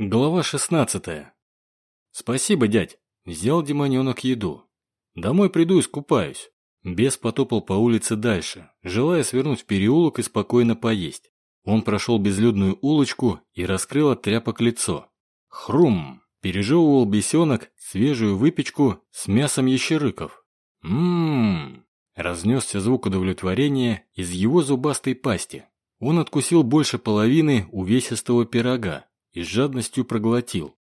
Глава 16. Спасибо, дядь. Взял демоненок еду. Домой приду и скупаюсь. Бес потопал по улице дальше, желая свернуть в переулок и спокойно поесть. Он прошел безлюдную улочку и раскрыл от тряпок лицо. Хрум! Пережевывал бесенок свежую выпечку с мясом ящерыков. Ммм! Разнесся звук удовлетворения из его зубастой пасти. Он откусил больше половины увесистого пирога и с жадностью проглотил.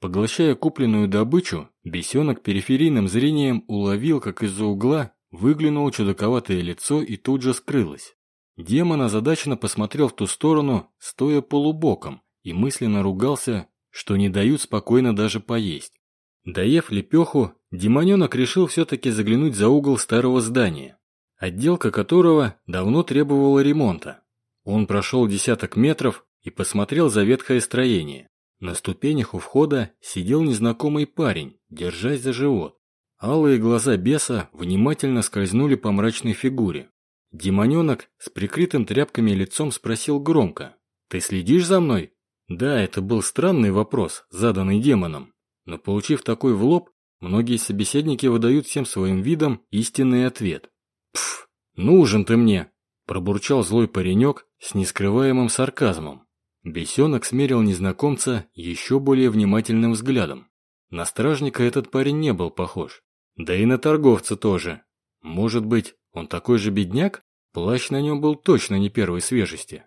Поглощая купленную добычу, бесенок периферийным зрением уловил, как из-за угла выглянуло чудаковатое лицо и тут же скрылось. Демон озадаченно посмотрел в ту сторону, стоя полубоком, и мысленно ругался, что не дают спокойно даже поесть. Доев лепеху, демоненок решил все-таки заглянуть за угол старого здания, отделка которого давно требовала ремонта. Он прошел десяток метров и посмотрел за ветхое строение. На ступенях у входа сидел незнакомый парень, держась за живот. Алые глаза беса внимательно скользнули по мрачной фигуре. Демоненок с прикрытым тряпками лицом спросил громко. «Ты следишь за мной?» Да, это был странный вопрос, заданный демоном. Но получив такой в лоб, многие собеседники выдают всем своим видом истинный ответ. «Пф, нужен ты мне!» Пробурчал злой паренек с нескрываемым сарказмом. Бесенок смерил незнакомца еще более внимательным взглядом. На стражника этот парень не был похож. Да и на торговца тоже. Может быть, он такой же бедняк? Плащ на нем был точно не первой свежести.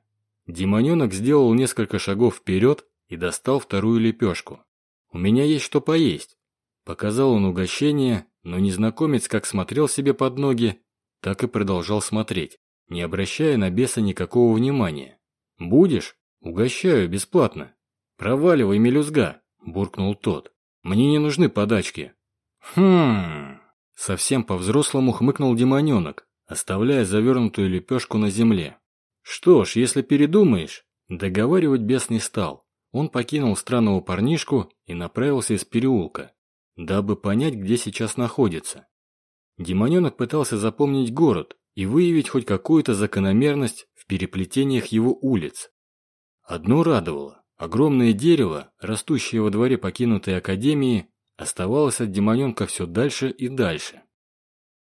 Демоненок сделал несколько шагов вперед и достал вторую лепешку. «У меня есть что поесть». Показал он угощение, но незнакомец как смотрел себе под ноги, так и продолжал смотреть не обращая на беса никакого внимания. «Будешь? Угощаю бесплатно». «Проваливай, мелюзга», – буркнул тот. «Мне не нужны подачки». «Хм...» Совсем по-взрослому хмыкнул демоненок, оставляя завернутую лепешку на земле. «Что ж, если передумаешь...» Договаривать бес не стал. Он покинул странного парнишку и направился из переулка, дабы понять, где сейчас находится. Демоненок пытался запомнить город, и выявить хоть какую-то закономерность в переплетениях его улиц. Одно радовало. Огромное дерево, растущее во дворе покинутой академии, оставалось от демоненка все дальше и дальше.